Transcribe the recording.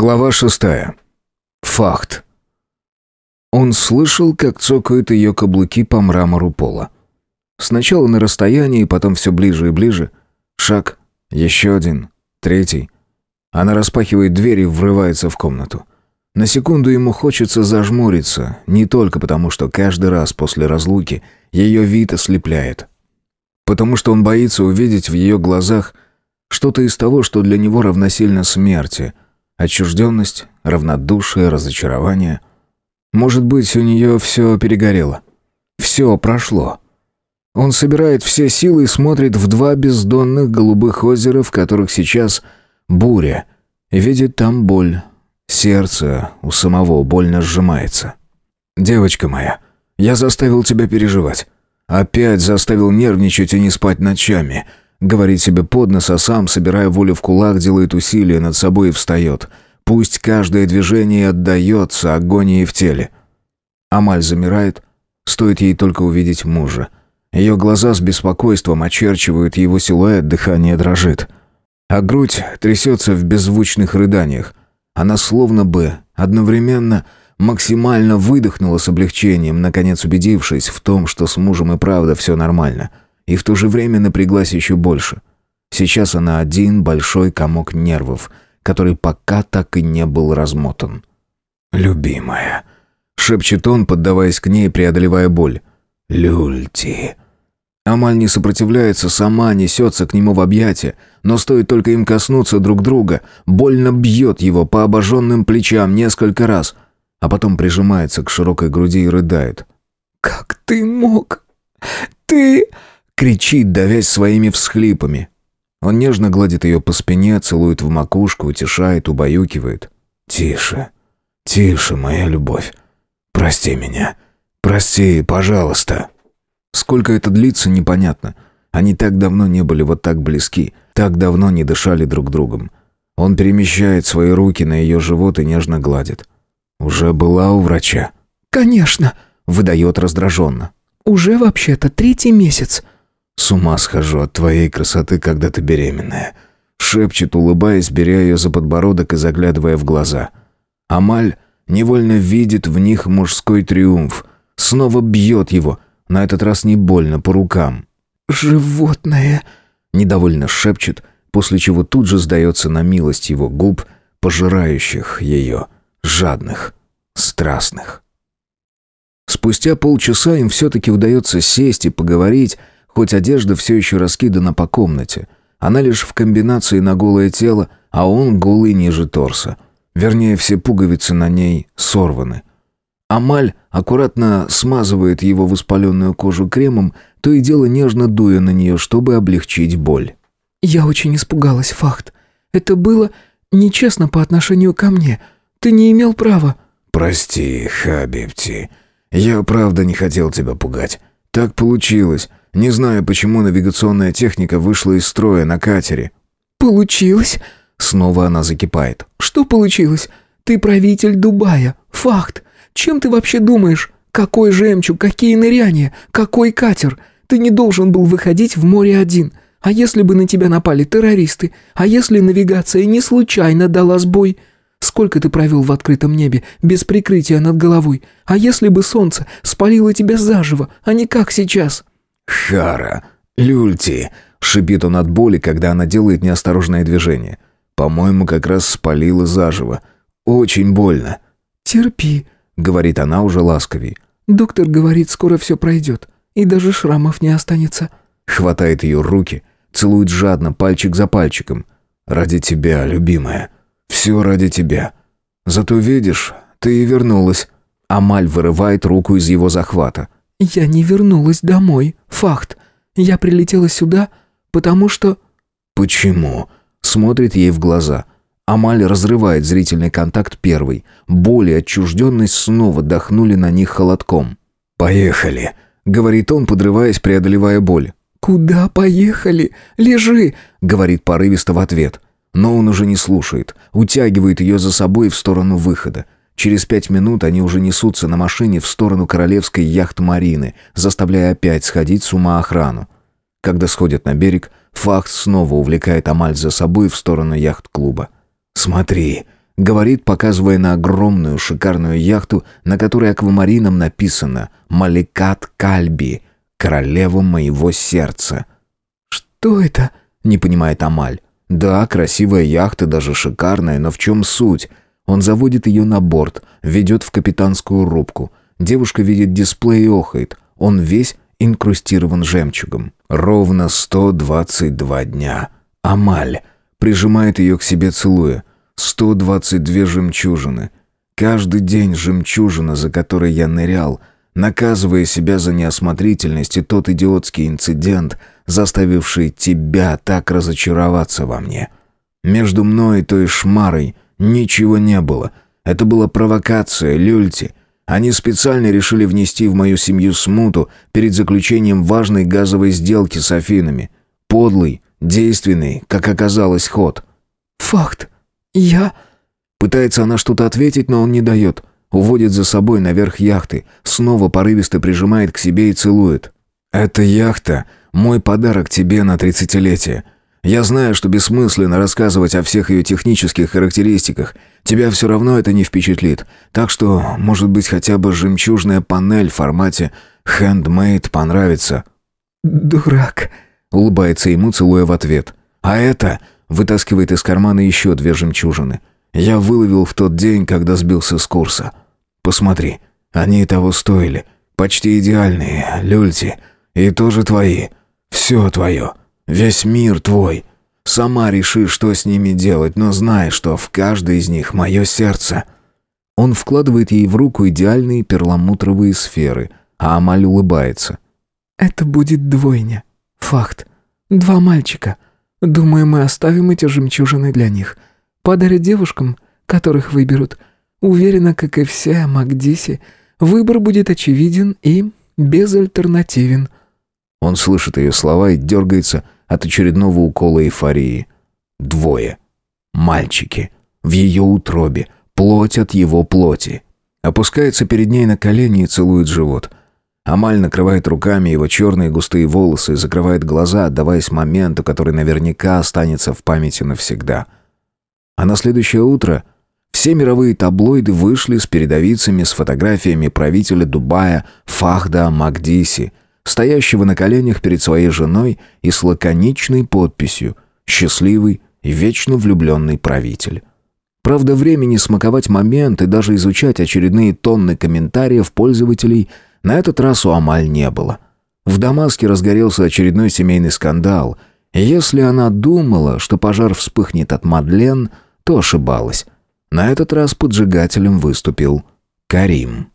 Глава шестая. Факт. Он слышал, как цокают ее каблуки по мрамору пола. Сначала на расстоянии, потом все ближе и ближе. Шаг, еще один, третий. Она распахивает дверь и врывается в комнату. На секунду ему хочется зажмуриться, не только потому, что каждый раз после разлуки ее вид ослепляет. Потому что он боится увидеть в ее глазах что-то из того, что для него равносильно смерти — Отчужденность, равнодушие, разочарование. Может быть, у нее все перегорело. Все прошло. Он собирает все силы и смотрит в два бездонных голубых озера, в которых сейчас буря, видит там боль. Сердце у самого больно сжимается. «Девочка моя, я заставил тебя переживать. Опять заставил нервничать и не спать ночами», Говорит себе под нос, а сам, собирая волю в кулак, делает усилия над собой и встает. Пусть каждое движение отдается агонии в теле. Амаль замирает, стоит ей только увидеть мужа. Ее глаза с беспокойством очерчивают его силуэт, дыхание дрожит. А грудь трясется в беззвучных рыданиях. Она словно бы одновременно максимально выдохнула с облегчением, наконец убедившись в том, что с мужем и правда все нормально — и в то же время напряглась еще больше. Сейчас она один большой комок нервов, который пока так и не был размотан. «Любимая», — шепчет он, поддаваясь к ней, преодолевая боль. «Люльти». Амаль не сопротивляется, сама несется к нему в объятия, но стоит только им коснуться друг друга, больно бьет его по обожженным плечам несколько раз, а потом прижимается к широкой груди и рыдает. «Как ты мог? Ты...» кричит, давясь своими всхлипами. Он нежно гладит ее по спине, целует в макушку, утешает, убаюкивает. «Тише, тише, моя любовь. Прости меня. Прости, пожалуйста». Сколько это длится, непонятно. Они так давно не были вот так близки, так давно не дышали друг другом. Он перемещает свои руки на ее живот и нежно гладит. «Уже была у врача?» «Конечно», — выдает раздраженно. «Уже вообще-то третий месяц». «С ума схожу от твоей красоты, когда ты беременная», — шепчет, улыбаясь, беря ее за подбородок и заглядывая в глаза. Амаль невольно видит в них мужской триумф. Снова бьет его, на этот раз не больно, по рукам. «Животное!» — недовольно шепчет, после чего тут же сдается на милость его губ, пожирающих ее, жадных, страстных. Спустя полчаса им все-таки удается сесть и поговорить, Хоть одежда все еще раскидана по комнате. Она лишь в комбинации на голое тело, а он голый ниже торса. Вернее, все пуговицы на ней сорваны. Амаль аккуратно смазывает его воспаленную кожу кремом, то и дело нежно дуя на нее, чтобы облегчить боль. «Я очень испугалась, Фахт. Это было нечестно по отношению ко мне. Ты не имел права». «Прости, Хабибти. Я правда не хотел тебя пугать. Так получилось. Не знаю, почему навигационная техника вышла из строя на катере. «Получилось?» Снова она закипает. «Что получилось? Ты правитель Дубая. Факт. Чем ты вообще думаешь? Какой жемчуг, какие ныряния, какой катер? Ты не должен был выходить в море один. А если бы на тебя напали террористы? А если навигация не случайно дала сбой? Сколько ты провел в открытом небе, без прикрытия над головой? А если бы солнце спалило тебя заживо, а не как сейчас?» «Хара! Люльти!» — шипит он от боли, когда она делает неосторожное движение. «По-моему, как раз спалила заживо. Очень больно». «Терпи», — говорит она уже ласковей. «Доктор говорит, скоро все пройдет, и даже шрамов не останется». Хватает ее руки, целует жадно, пальчик за пальчиком. «Ради тебя, любимая. Все ради тебя. Зато видишь, ты и вернулась». Амаль вырывает руку из его захвата. «Я не вернулась домой. Факт. Я прилетела сюда, потому что...» «Почему?» Смотрит ей в глаза. Амаль разрывает зрительный контакт первый. Боль и отчужденность снова дохнули на них холодком. «Поехали», — говорит он, подрываясь, преодолевая боль. «Куда поехали? Лежи!» — говорит порывисто в ответ. Но он уже не слушает, утягивает ее за собой в сторону выхода. Через пять минут они уже несутся на машине в сторону королевской яхт-марины, заставляя опять сходить с ума охрану. Когда сходят на берег, Фахт снова увлекает Амаль за собой в сторону яхт-клуба. «Смотри», — Говорит, показывая на огромную шикарную яхту, на которой аквамарином написано «Маликат Кальби, королева моего сердца». «Что это?» — не понимает Амаль. «Да, красивая яхта, даже шикарная, но в чем суть?» Он заводит ее на борт, ведет в капитанскую рубку. Девушка видит дисплей и охает. Он весь инкрустирован жемчугом. Ровно 122 дня. Амаль прижимает ее к себе целуя. 122 жемчужины. Каждый день жемчужина, за которой я нырял, наказывая себя за неосмотрительность и тот идиотский инцидент, заставивший тебя так разочароваться во мне. Между мной и той шмарой ничего не было. Это была провокация, люльти. Они специально решили внести в мою семью смуту перед заключением важной газовой сделки с Афинами. Подлый, действенный, как оказалось, ход. «Факт. Я...» Пытается она что-то ответить, но он не дает. Уводит за собой наверх яхты, снова порывисто прижимает к себе и целует. «Эта яхта — мой подарок тебе на тридцатилетие. Я знаю, что бессмысленно рассказывать о всех ее технических характеристиках. Тебя все равно это не впечатлит. Так что, может быть, хотя бы жемчужная панель в формате «handmade» понравится». «Дурак», — улыбается ему, целуя в ответ. «А это...» — вытаскивает из кармана еще две жемчужины. «Я выловил в тот день, когда сбился с курса. Посмотри, они того стоили. Почти идеальные, люльти. И тоже твои. Все твое». Весь мир твой. Сама реши, что с ними делать, но знай, что в каждой из них мое сердце». Он вкладывает ей в руку идеальные перламутровые сферы, а Амаль улыбается. «Это будет двойня. Факт. Два мальчика. Думаю, мы оставим эти жемчужины для них. Подарят девушкам, которых выберут. Уверена, как и все Макдиси, выбор будет очевиден и безальтернативен». Он слышит ее слова и дергается, от очередного укола эйфории. Двое. Мальчики. В ее утробе. Плоть от его плоти. Опускается перед ней на колени и целует живот. Амаль накрывает руками его черные густые волосы и закрывает глаза, отдаваясь моменту, который наверняка останется в памяти навсегда. А на следующее утро все мировые таблоиды вышли с передовицами с фотографиями правителя Дубая Фахда Макдиси – стоящего на коленях перед своей женой и с лаконичной подписью «Счастливый и вечно влюбленный правитель». Правда, времени смаковать момент и даже изучать очередные тонны комментариев пользователей на этот раз у Амаль не было. В Дамаске разгорелся очередной семейный скандал, если она думала, что пожар вспыхнет от Мадлен, то ошибалась. На этот раз поджигателем выступил Карим.